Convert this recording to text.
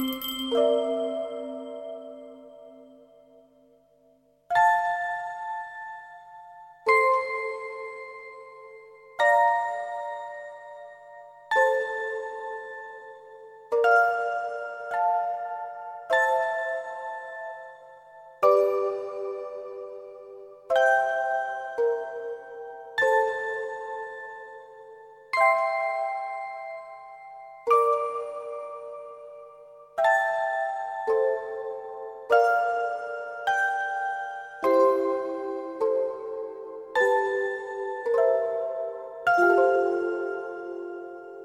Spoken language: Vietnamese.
Música